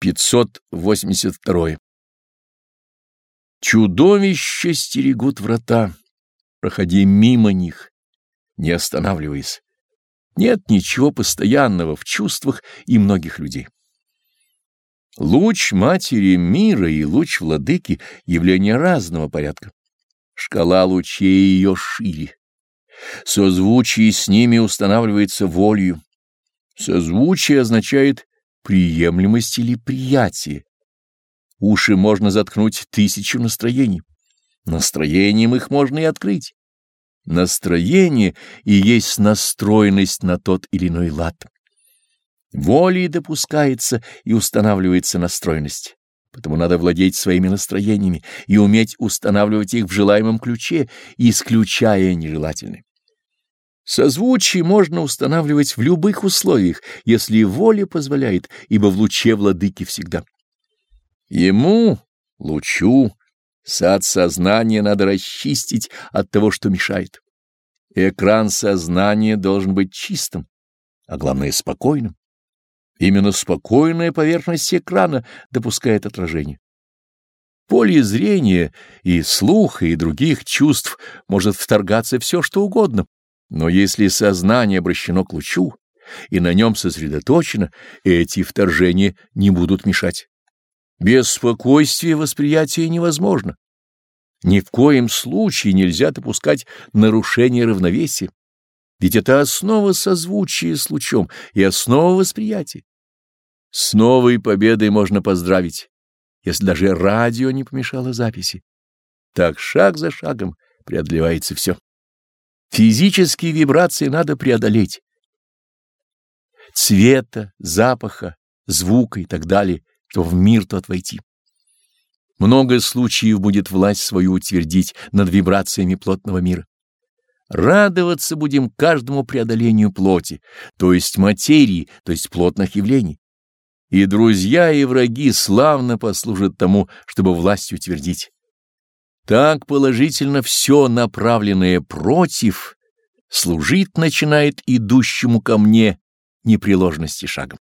582. Чудовища стерегут врата, проходи мимо них, не останавливаясь. Нет ничего постоянного в чувствах и многих людей. Луч Матери мира и луч Владыки — явления разного порядка. Шкала лучей ее шире. Созвучие с ними устанавливается волею. Созвучие означает приемлемость или приятие. Уши можно заткнуть тысячу настроений. Настроением их можно и открыть. Настроение и есть настроенность на тот или иной лад. Волей допускается и устанавливается настроенность. Потому надо владеть своими настроениями и уметь устанавливать их в желаемом ключе, исключая нежелательные. Созвучие можно устанавливать в любых условиях, если воля позволяет, ибо в луче владыки всегда. Ему, лучу, сад сознания надо расчистить от того, что мешает. Экран сознания должен быть чистым, а главное — спокойным. Именно спокойная поверхность экрана допускает отражение. поле зрения и слуха и других чувств может вторгаться все, что угодно, но если сознание обращено к лучу и на нем сосредоточено, эти вторжения не будут мешать. Без спокойствия восприятие невозможно. Ни в коем случае нельзя допускать нарушения равновесия, ведь это основа созвучия с лучом и основа восприятия. С новой победой можно поздравить, если даже радио не помешало записи. Так шаг за шагом преодолевается все. Физические вибрации надо преодолеть. Цвета, запаха, звука и так далее, то в мир тот войти. Много случаев будет власть свою утвердить над вибрациями плотного мира. Радоваться будем каждому преодолению плоти, то есть материи, то есть плотных явлений. И друзья, и враги славно послужат тому, чтобы власть утвердить. Так положительно все направленное против служить начинает идущему ко мне непреложности шагом.